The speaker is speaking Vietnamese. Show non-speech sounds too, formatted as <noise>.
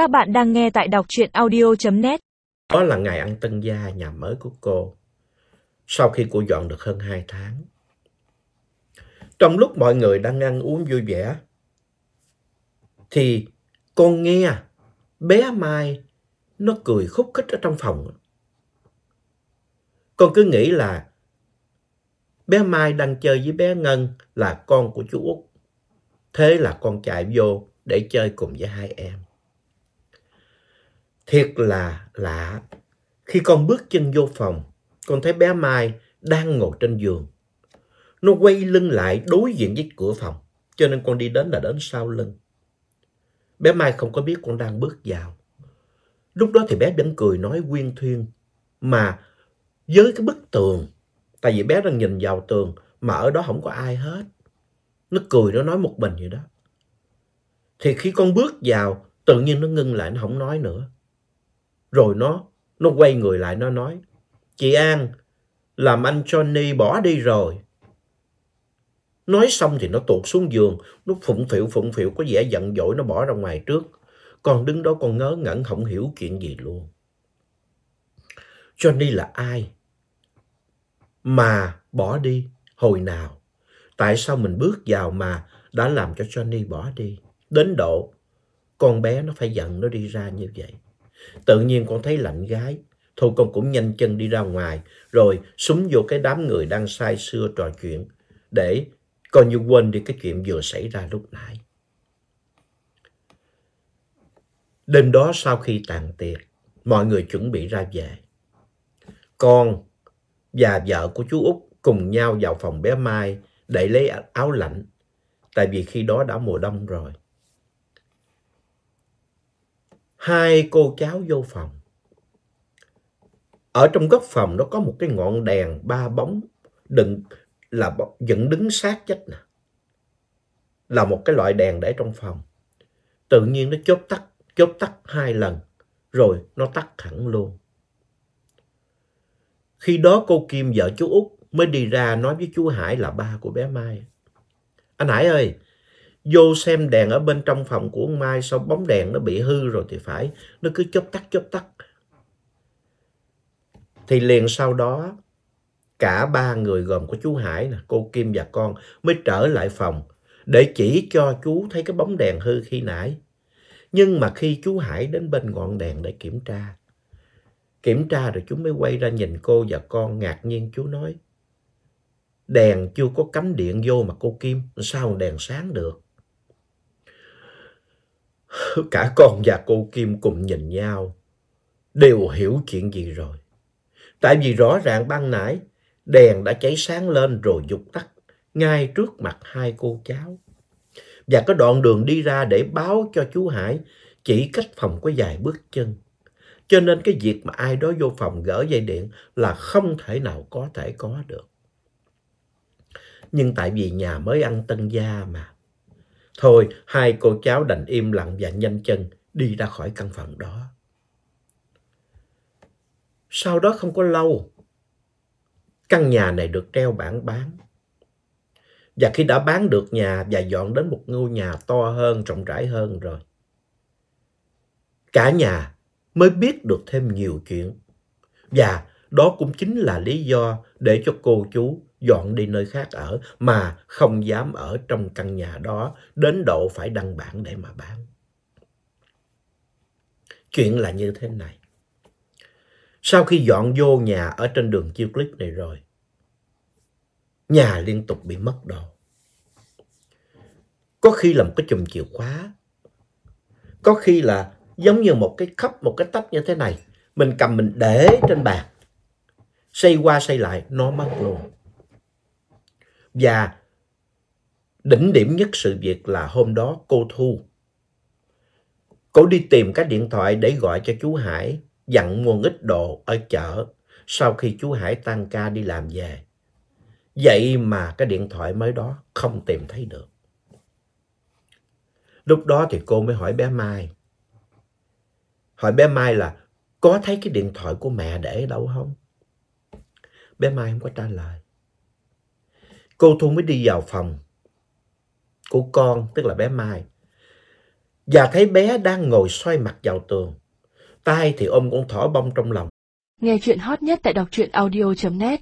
Các bạn đang nghe tại đọc truyện audio.net. Đó là ngày ăn tân gia nhà mới của cô. Sau khi cô dọn được hơn 2 tháng. Trong lúc mọi người đang ăn uống vui vẻ, thì con nghe bé Mai nó cười khúc khích ở trong phòng. Con cứ nghĩ là bé Mai đang chơi với bé Ngân là con của chú Út. Thế là con chạy vô để chơi cùng với hai em. Thiệt là lạ. Khi con bước chân vô phòng, con thấy bé Mai đang ngồi trên giường. Nó quay lưng lại đối diện với cửa phòng, cho nên con đi đến là đến sau lưng. Bé Mai không có biết con đang bước vào. Lúc đó thì bé vẫn cười nói quyên thuyên, mà với cái bức tường, tại vì bé đang nhìn vào tường mà ở đó không có ai hết. Nó cười nó nói một mình vậy đó. Thì khi con bước vào, tự nhiên nó ngưng lại, nó không nói nữa. Rồi nó, nó quay người lại, nó nói, Chị An, làm anh Johnny bỏ đi rồi. Nói xong thì nó tuột xuống giường, nó phụng phịu phụng phịu có vẻ giận dỗi nó bỏ ra ngoài trước. Con đứng đó con ngớ ngẩn không hiểu chuyện gì luôn. Johnny là ai? Mà bỏ đi hồi nào? Tại sao mình bước vào mà đã làm cho Johnny bỏ đi? Đến độ con bé nó phải giận nó đi ra như vậy. Tự nhiên con thấy lạnh gái. Thôi con cũng nhanh chân đi ra ngoài rồi súng vô cái đám người đang say sưa trò chuyện để coi như quên đi cái chuyện vừa xảy ra lúc nãy. Đêm đó sau khi tàn tiệc, mọi người chuẩn bị ra về. Con và vợ của chú Út cùng nhau vào phòng bé Mai để lấy áo lạnh, tại vì khi đó đã mùa đông rồi. Hai cô cháu vô phòng. Ở trong góc phòng nó có một cái ngọn đèn ba bóng đựng là dựng đứng sát chết nè. Là một cái loại đèn để trong phòng. Tự nhiên nó chốt tắt, chốt tắt hai lần, rồi nó tắt hẳn luôn. Khi đó cô Kim vợ chú Út mới đi ra nói với chú Hải là ba của bé Mai. Anh Hải ơi, vô xem đèn ở bên trong phòng của ông Mai sau bóng đèn nó bị hư rồi thì phải, nó cứ chớp tắt chớp tắt. Thì liền sau đó cả ba người gồm có chú Hải, nè, cô Kim và con mới trở lại phòng để chỉ cho chú thấy cái bóng đèn hư khi nãy. Nhưng mà khi chú Hải đến bên ngọn đèn để kiểm tra, kiểm tra rồi chú mới quay ra nhìn cô và con ngạc nhiên chú nói đèn chưa có cắm điện vô mà cô Kim, sao đèn sáng được? <laughs> Cả con và cô Kim cùng nhìn nhau, đều hiểu chuyện gì rồi. Tại vì rõ ràng ban nãy đèn đã cháy sáng lên rồi dục tắt ngay trước mặt hai cô cháu. Và có đoạn đường đi ra để báo cho chú Hải chỉ cách phòng có vài bước chân. Cho nên cái việc mà ai đó vô phòng gỡ dây điện là không thể nào có thể có được. Nhưng tại vì nhà mới ăn tân gia mà. Thôi, hai cô cháu đành im lặng và nhanh chân đi ra khỏi căn phòng đó. Sau đó không có lâu, căn nhà này được treo bảng bán. Và khi đã bán được nhà và dọn đến một ngôi nhà to hơn, rộng rãi hơn rồi. Cả nhà mới biết được thêm nhiều chuyện. Và đó cũng chính là lý do để cho cô chú dọn đi nơi khác ở mà không dám ở trong căn nhà đó đến độ phải đăng bản để mà bán. Chuyện là như thế này. Sau khi dọn vô nhà ở trên đường chiêu clip này rồi, nhà liên tục bị mất đồ. Có khi là một cái chùm chìa khóa, có khi là giống như một cái khắp, một cái tách như thế này. Mình cầm mình để trên bàn, xây qua xây lại, nó mất luôn. Và đỉnh điểm nhất sự việc là hôm đó cô Thu. Cô đi tìm cái điện thoại để gọi cho chú Hải dặn mua ít đồ ở chợ sau khi chú Hải tăng ca đi làm về. Vậy mà cái điện thoại mới đó không tìm thấy được. Lúc đó thì cô mới hỏi bé Mai. Hỏi bé Mai là có thấy cái điện thoại của mẹ để đâu không? Bé Mai không có trả lời. Cô Thu mới đi vào phòng của con, tức là bé Mai. và thấy bé đang ngồi xoay mặt vào tường. tay thì ôm con thỏ bông trong lòng. Nghe chuyện hot nhất tại đọc truyện audio.net